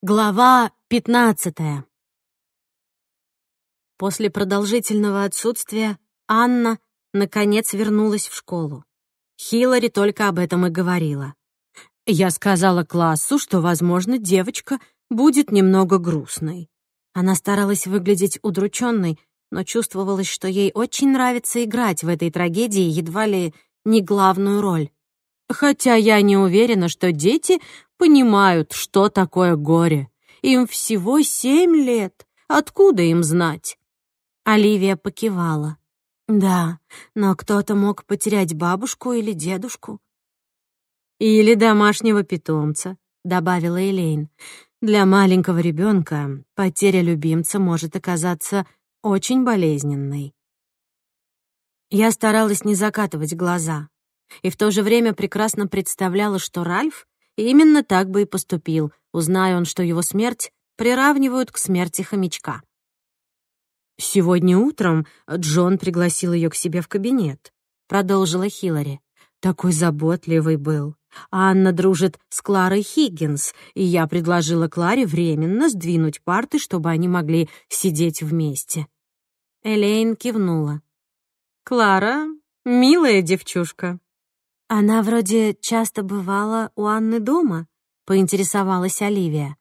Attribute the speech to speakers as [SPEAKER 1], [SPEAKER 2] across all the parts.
[SPEAKER 1] Глава пятнадцатая. После продолжительного отсутствия Анна, наконец, вернулась в школу. Хиллари только об этом и говорила. Я сказала классу, что, возможно, девочка будет немного грустной. Она старалась выглядеть удрученной, но чувствовалось, что ей очень нравится играть в этой трагедии едва ли не главную роль. Хотя я не уверена, что дети понимают, что такое горе. Им всего семь лет. Откуда им знать? Оливия покивала. Да, но кто-то мог потерять бабушку или дедушку. Или домашнего питомца, добавила Элейн. Для маленького ребенка потеря любимца может оказаться очень болезненной. Я старалась не закатывать глаза и в то же время прекрасно представляла, что Ральф именно так бы и поступил, узная он, что его смерть приравнивают к смерти хомячка. «Сегодня утром Джон пригласил ее к себе в кабинет», — продолжила Хиллари. «Такой заботливый был. Анна дружит с Кларой Хиггинс, и я предложила Кларе временно сдвинуть парты, чтобы они могли сидеть вместе». Элейн кивнула. «Клара — милая девчушка», «Она вроде часто бывала у Анны дома?» — поинтересовалась Оливия.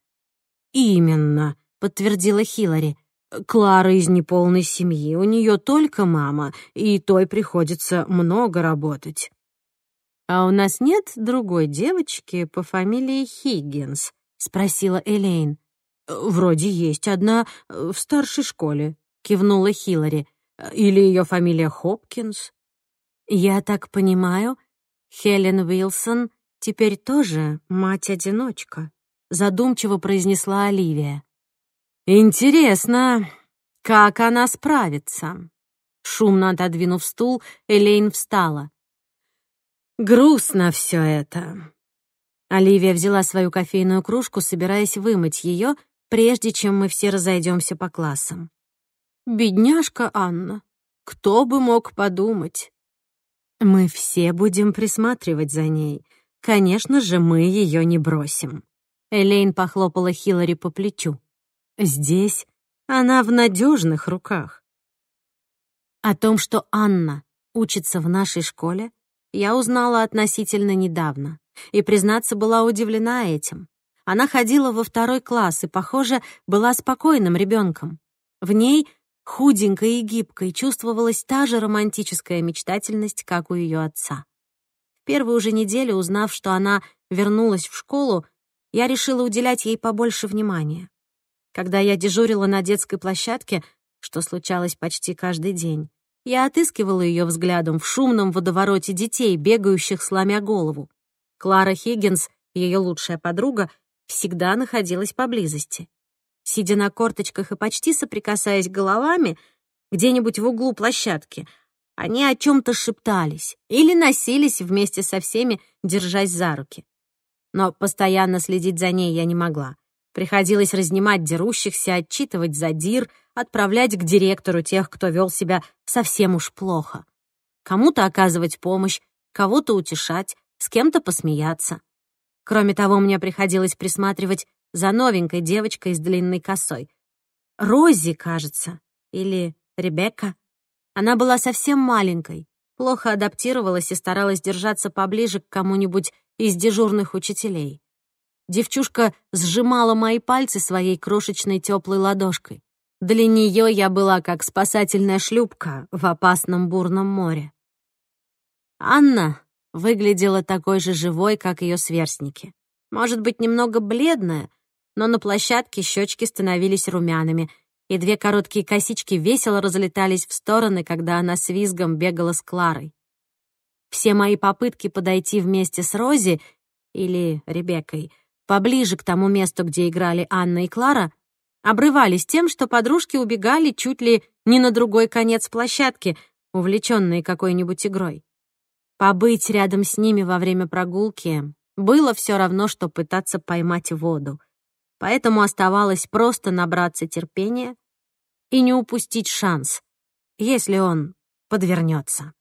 [SPEAKER 1] «Именно», — подтвердила Хиллари. «Клара из неполной семьи, у нее только мама, и той приходится много работать». «А у нас нет другой девочки по фамилии Хиггинс?» — спросила Элейн. «Вроде есть одна в старшей школе», — кивнула Хиллари. «Или ее фамилия Хопкинс?» «Я так понимаю, Хелен Уилсон теперь тоже мать-одиночка, задумчиво произнесла Оливия. Интересно, как она справится? Шумно отодвинув стул, Элейн встала. Грустно все это. Оливия взяла свою кофейную кружку, собираясь вымыть ее, прежде чем мы все разойдемся по классам. Бедняжка Анна, кто бы мог подумать? Мы все будем присматривать за ней. Конечно же, мы ее не бросим. Элейн похлопала Хиллари по плечу. Здесь она в надежных руках. О том, что Анна учится в нашей школе, я узнала относительно недавно и, признаться, была удивлена этим. Она ходила во второй класс и, похоже, была спокойным ребенком. В ней Худенькой и гибкой чувствовалась та же романтическая мечтательность, как у ее отца. В первую же неделю, узнав, что она вернулась в школу, я решила уделять ей побольше внимания. Когда я дежурила на детской площадке, что случалось почти каждый день, я отыскивала ее взглядом в шумном водовороте детей, бегающих сломя голову. Клара Хиггинс, ее лучшая подруга, всегда находилась поблизости сидя на корточках и почти соприкасаясь головами, где-нибудь в углу площадки, они о чем-то шептались или носились вместе со всеми, держась за руки. Но постоянно следить за ней я не могла. Приходилось разнимать дерущихся, отчитывать задир, отправлять к директору тех, кто вел себя совсем уж плохо. Кому-то оказывать помощь, кого-то утешать, с кем-то посмеяться. Кроме того, мне приходилось присматривать за новенькой девочкой с длинной косой. Рози, кажется, или Ребекка. Она была совсем маленькой, плохо адаптировалась и старалась держаться поближе к кому-нибудь из дежурных учителей. Девчушка сжимала мои пальцы своей крошечной теплой ладошкой. Для нее я была как спасательная шлюпка в опасном бурном море. Анна выглядела такой же живой, как ее сверстники. Может быть, немного бледная, но на площадке щечки становились румяными, и две короткие косички весело разлетались в стороны, когда она с визгом бегала с Кларой. Все мои попытки подойти вместе с Рози или Ребеккой поближе к тому месту, где играли Анна и Клара, обрывались тем, что подружки убегали чуть ли не на другой конец площадки, увлеченные какой-нибудь игрой. Побыть рядом с ними во время прогулки было все равно, что пытаться поймать воду поэтому оставалось просто набраться терпения и не упустить шанс, если он подвернется.